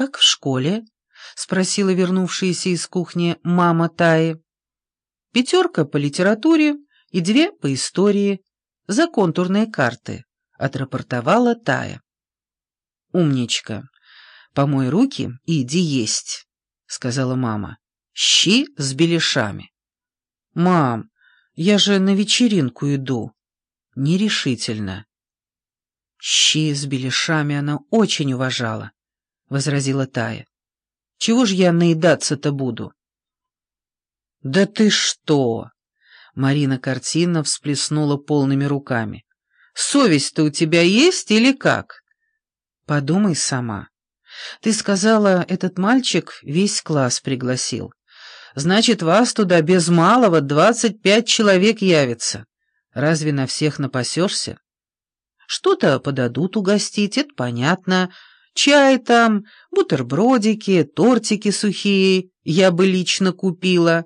как в школе?» — спросила вернувшаяся из кухни мама Таи. «Пятерка по литературе и две по истории. За контурные карты», — отрапортовала Тая. «Умничка. Помой руки и иди есть», — сказала мама. «Щи с беляшами». «Мам, я же на вечеринку иду». «Нерешительно». «Щи с беляшами она очень уважала», — возразила Тая. «Чего ж я наедаться-то буду?» «Да ты что!» Марина картинно всплеснула полными руками. «Совесть-то у тебя есть или как?» «Подумай сама. Ты сказала, этот мальчик весь класс пригласил. Значит, вас туда без малого двадцать пять человек явится. Разве на всех напасешься?» Что-то подадут угостить, это понятно. Чай там, бутербродики, тортики сухие я бы лично купила.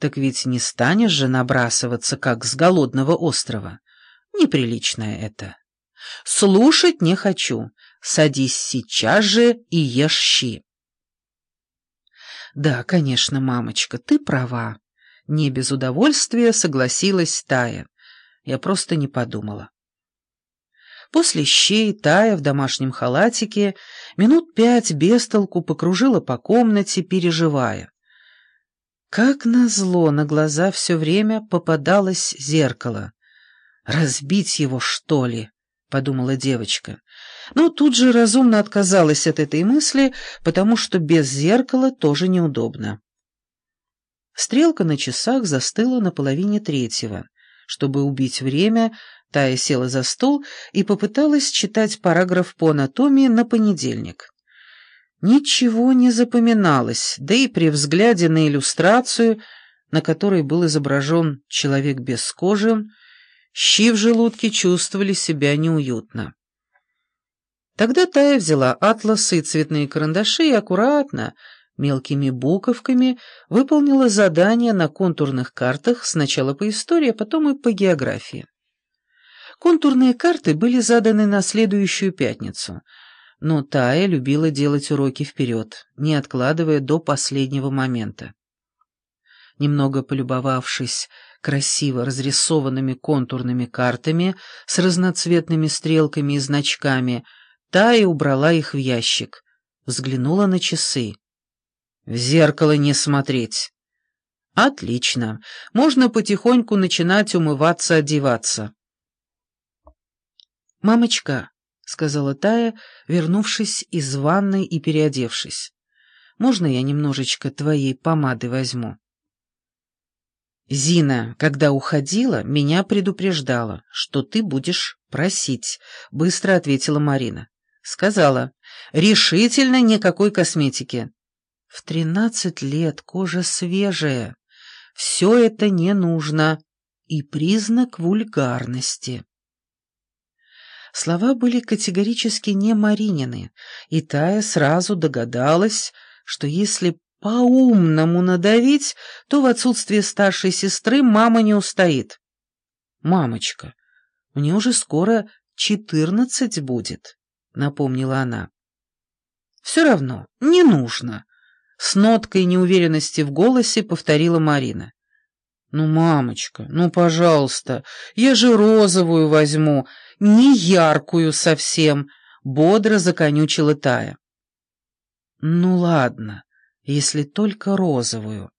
Так ведь не станешь же набрасываться, как с голодного острова. Неприличное это. Слушать не хочу. Садись сейчас же и ешь щи. Да, конечно, мамочка, ты права. Не без удовольствия согласилась Тая. Я просто не подумала. После щей Тая в домашнем халатике минут пять без толку покружила по комнате, переживая. Как назло на глаза все время попадалось зеркало. «Разбить его, что ли?» — подумала девочка. Но тут же разумно отказалась от этой мысли, потому что без зеркала тоже неудобно. Стрелка на часах застыла на половине третьего. Чтобы убить время, Тая села за стол и попыталась читать параграф по анатомии на понедельник. Ничего не запоминалось, да и при взгляде на иллюстрацию, на которой был изображен человек без кожи, щи в желудке чувствовали себя неуютно. Тогда Тая взяла атласы и цветные карандаши и аккуратно, мелкими буковками, выполнила задание на контурных картах сначала по истории, а потом и по географии. Контурные карты были заданы на следующую пятницу, но Тая любила делать уроки вперед, не откладывая до последнего момента. Немного полюбовавшись красиво разрисованными контурными картами с разноцветными стрелками и значками, Тая убрала их в ящик, взглянула на часы. «В зеркало не смотреть». «Отлично. Можно потихоньку начинать умываться, одеваться». «Мамочка», — сказала Тая, вернувшись из ванной и переодевшись, — «можно я немножечко твоей помады возьму?» «Зина, когда уходила, меня предупреждала, что ты будешь просить», — быстро ответила Марина. «Сказала, решительно никакой косметики». «В тринадцать лет кожа свежая. Все это не нужно. И признак вульгарности». Слова были категорически не Маринины, и Тая сразу догадалась, что если по-умному надавить, то в отсутствие старшей сестры мама не устоит. «Мамочка, мне уже скоро четырнадцать будет», — напомнила она. «Все равно, не нужно», — с ноткой неуверенности в голосе повторила Марина. «Ну, мамочка, ну, пожалуйста, я же розовую возьму, не яркую совсем», — бодро законючила Тая. «Ну, ладно, если только розовую».